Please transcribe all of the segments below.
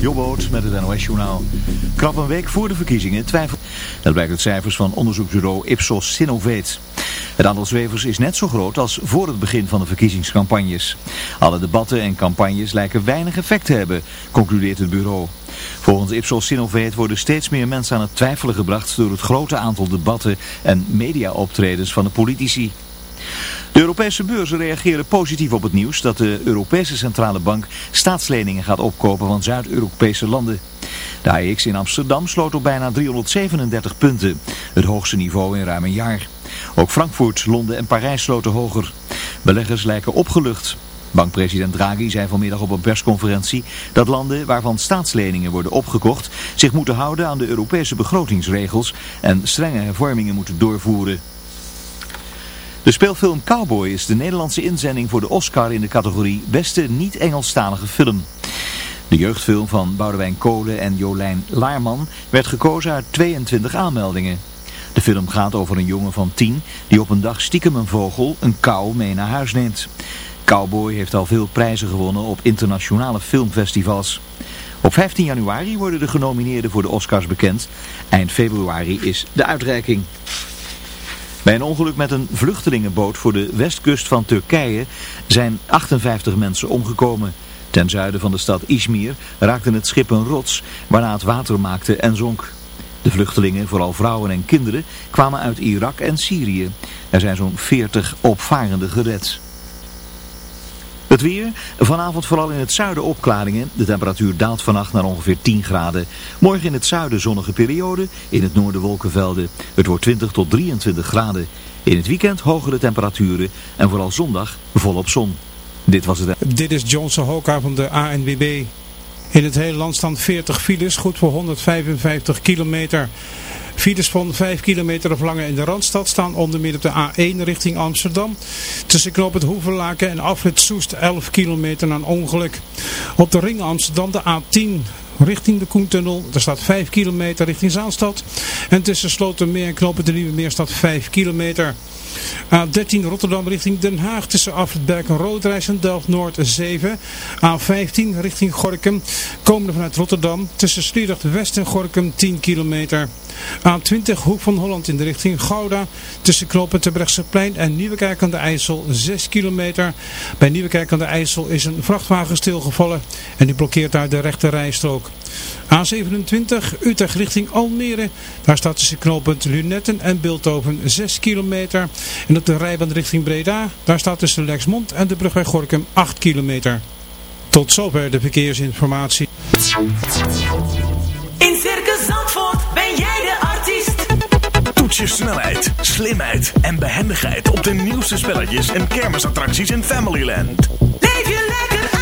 Jobboot met het NOS-journaal. Krap een week voor de verkiezingen twijfelt... Dat blijkt uit cijfers van onderzoeksbureau Ipsos Sinovate. Het aantal zwevers is net zo groot als voor het begin van de verkiezingscampagnes. Alle debatten en campagnes lijken weinig effect te hebben, concludeert het bureau. Volgens Ipsos Sinovate worden steeds meer mensen aan het twijfelen gebracht... door het grote aantal debatten en mediaoptredens van de politici. De Europese beurzen reageren positief op het nieuws dat de Europese Centrale Bank staatsleningen gaat opkopen van Zuid-Europese landen. De AEX in Amsterdam sloot op bijna 337 punten, het hoogste niveau in ruim een jaar. Ook Frankfurt, Londen en Parijs sloten hoger. Beleggers lijken opgelucht. Bankpresident Draghi zei vanmiddag op een persconferentie dat landen waarvan staatsleningen worden opgekocht zich moeten houden aan de Europese begrotingsregels en strenge hervormingen moeten doorvoeren. De speelfilm Cowboy is de Nederlandse inzending voor de Oscar in de categorie Beste niet-Engelstalige film. De jeugdfilm van Boudewijn Kolen en Jolijn Laarman werd gekozen uit 22 aanmeldingen. De film gaat over een jongen van 10 die op een dag stiekem een vogel, een kou, mee naar huis neemt. Cowboy heeft al veel prijzen gewonnen op internationale filmfestivals. Op 15 januari worden de genomineerden voor de Oscars bekend. Eind februari is de uitreiking. Bij een ongeluk met een vluchtelingenboot voor de westkust van Turkije zijn 58 mensen omgekomen. Ten zuiden van de stad Izmir raakte het schip een rots waarna het water maakte en zonk. De vluchtelingen, vooral vrouwen en kinderen, kwamen uit Irak en Syrië. Er zijn zo'n 40 opvarenden gered. Het weer, vanavond vooral in het zuiden opklaringen. De temperatuur daalt vannacht naar ongeveer 10 graden. Morgen in het zuiden zonnige periode, in het noorden wolkenvelden. Het wordt 20 tot 23 graden. In het weekend hogere temperaturen en vooral zondag volop zon. Dit was het. Dit is Johnson Hoka van de ANWB. In het hele land staan 40 files, goed voor 155 kilometer. Files van 5 kilometer of langer in de Randstad staan onder meer op de A1 richting Amsterdam. Tussen knop het Hoevenlaken en afrit Soest 11 kilometer een ongeluk. Op de ring Amsterdam de A10 richting de Koentunnel. Er staat 5 kilometer richting Zaanstad. En tussen Slotermeer en Knoppen de Nieuwe Meer staat 5 kilometer. A13 Rotterdam richting Den Haag tussen Afrit en Roodreis en Delft-Noord 7. A15 richting Gorkum, komende vanuit Rotterdam tussen Sliedrecht West en Gorkum 10 kilometer. A20 Hoek van Holland in de richting Gouda tussen Knoppen Terbrechtseplein en Nieuwekerk aan de IJssel 6 kilometer. Bij Nieuwekerk aan de IJssel is een vrachtwagen stilgevallen en die blokkeert daar de rechte rijstrook. A27 Utrecht richting Almere. Daar staat tussen knooppunt Lunetten en Bilthoven 6 kilometer. En op de rijbaan richting Breda. Daar staat tussen Lexmond en de brug bij Gorkum 8 kilometer. Tot zover de verkeersinformatie. In Circus Zandvoort ben jij de artiest. Toets je snelheid, slimheid en behendigheid op de nieuwste spelletjes en kermisattracties in Familyland. Leef je lekker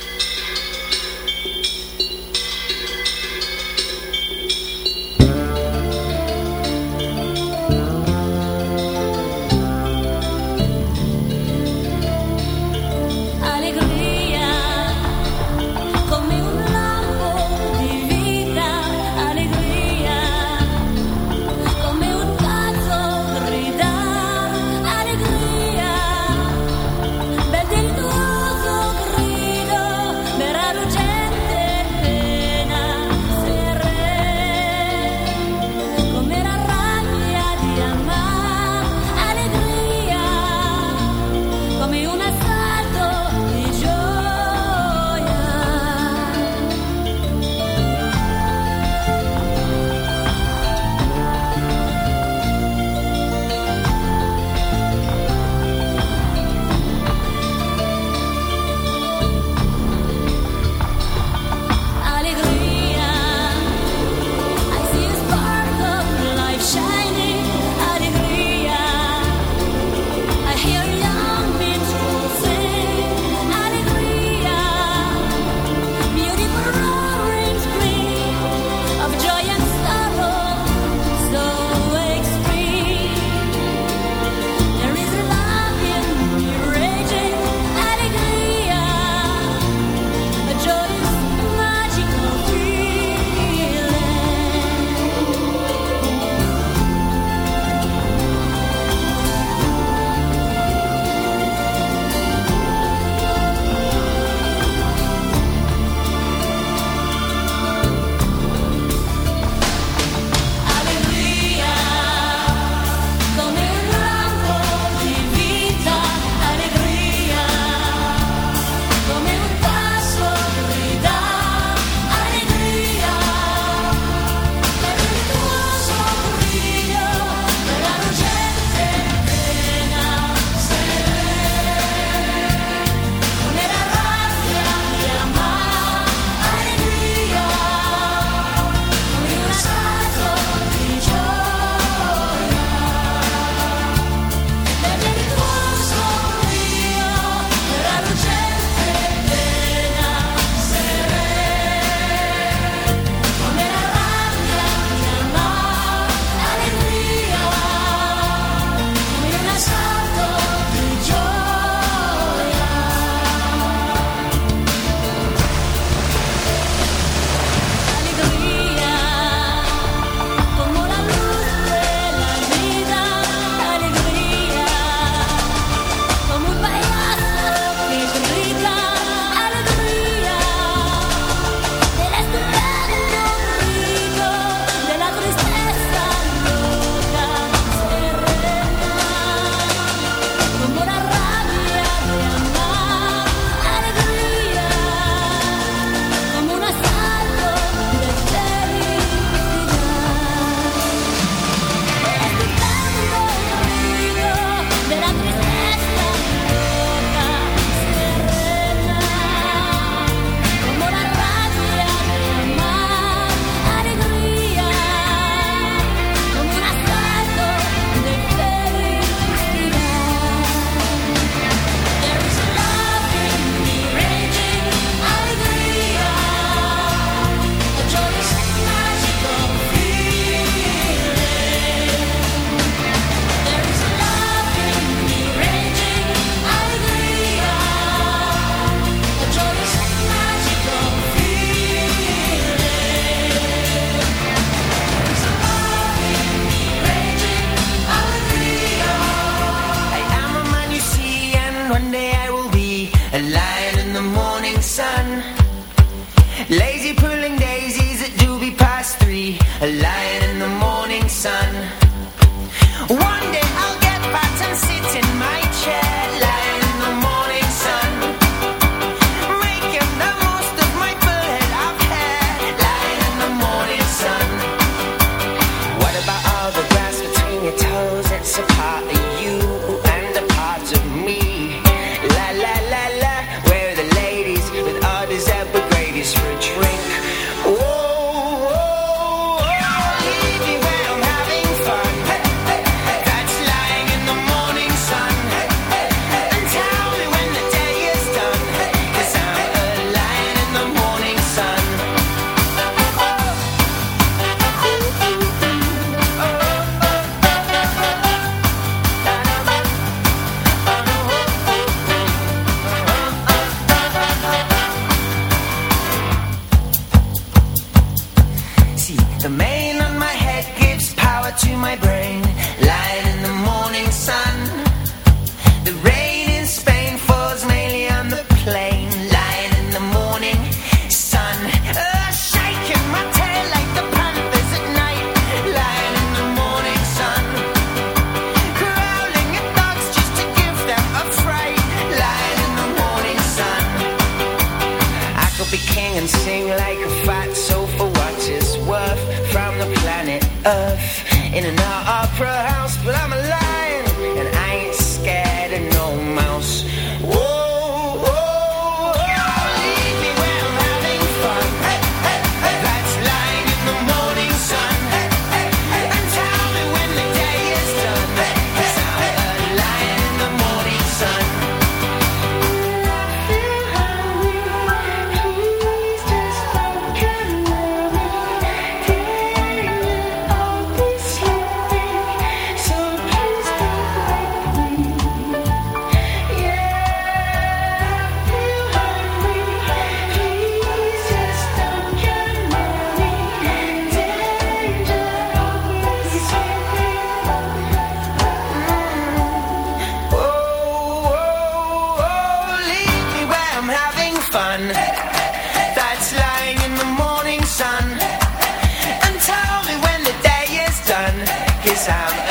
that's lying in the morning sun. And tell me when the day is done, cause I'm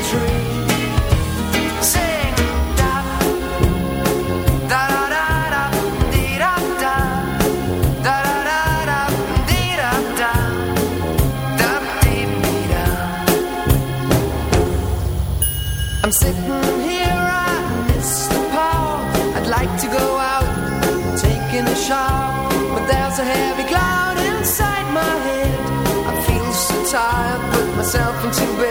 child But there's a heavy cloud inside my head. I feel so tired, put myself into bed.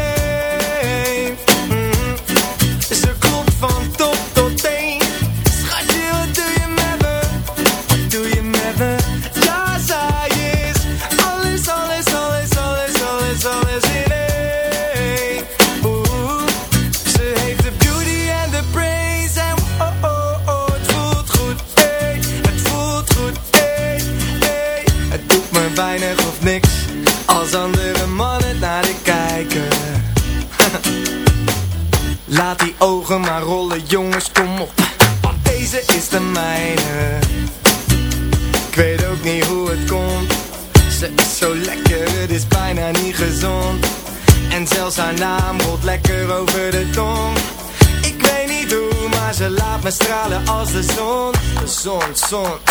song.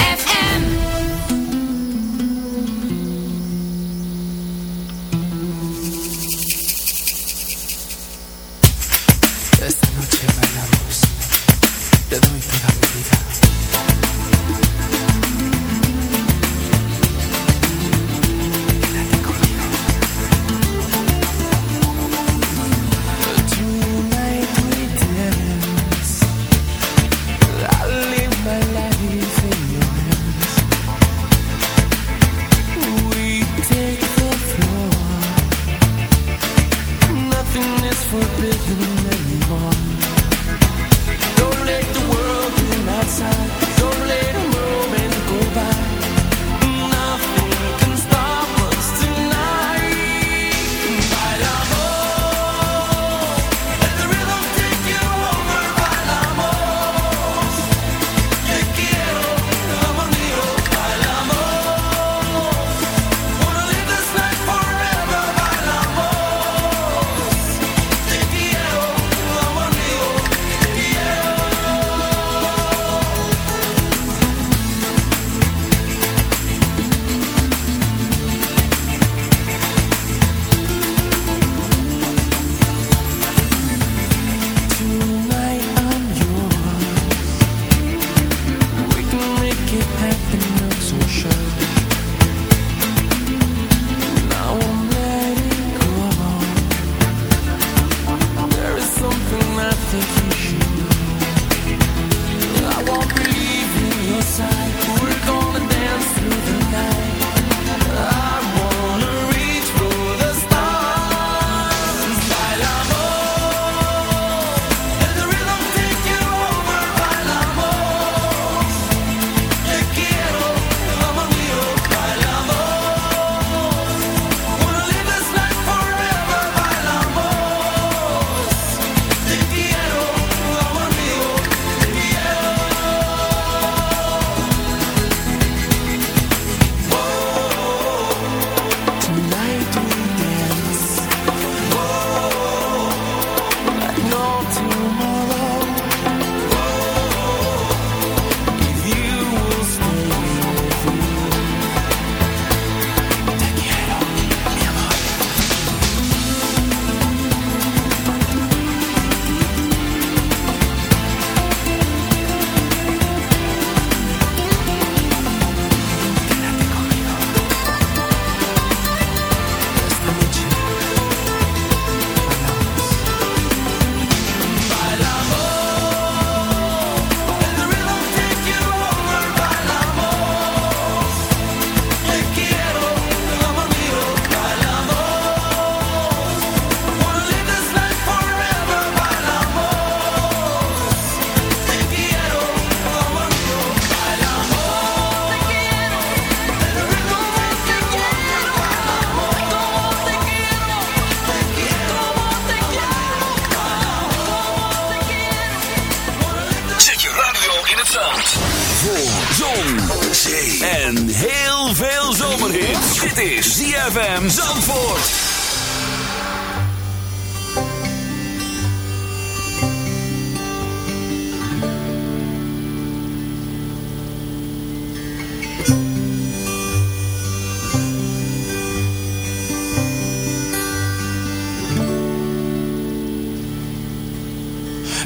En heel veel zomerhit. Dit is ZFM Zandvoort.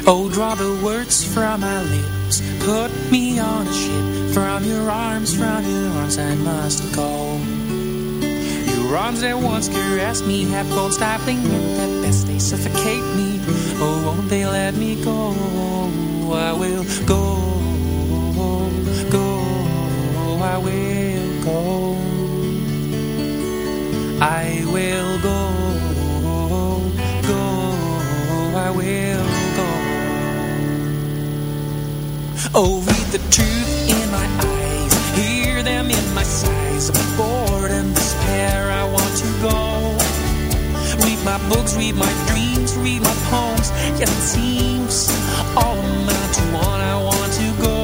Oh, draw the words from my lips. Put me on a ship. From your arms, from your arms, I must go. Your arms that once caressed me have gone stifling at best. They suffocate me. Oh, won't they let me go? I will go, go, I will go. I will go, go, I will go. Oh, read the truth my eyes, hear them in my sighs. I'm bored and despair, I want to go. Read my books, read my dreams, read my poems. Yet it seems all amount to one. I want to go.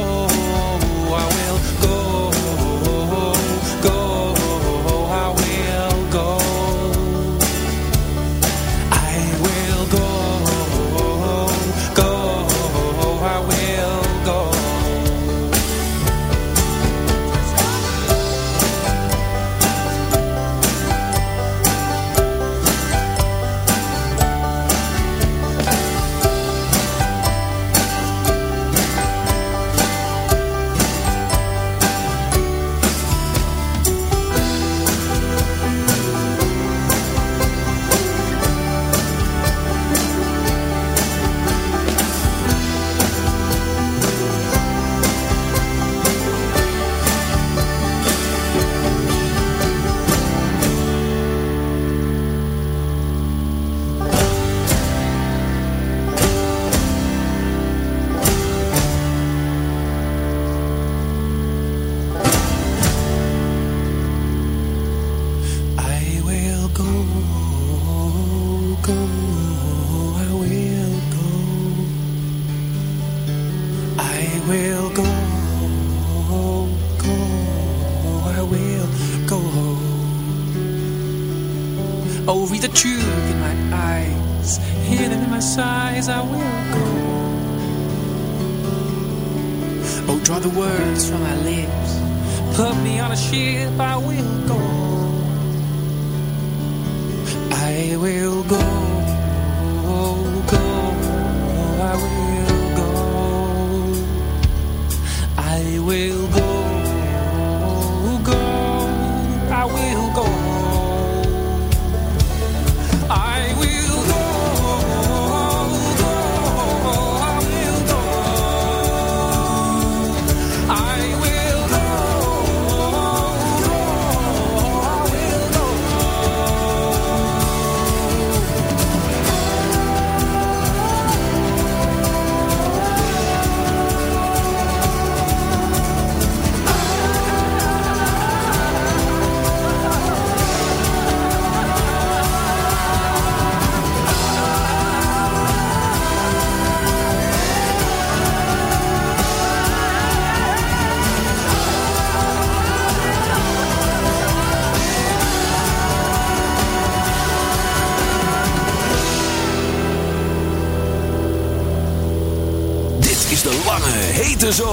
The words from my lips, put me on a ship, I will go.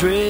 tree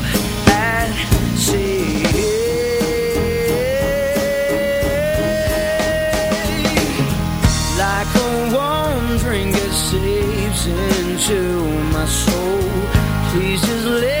into my soul. Please just let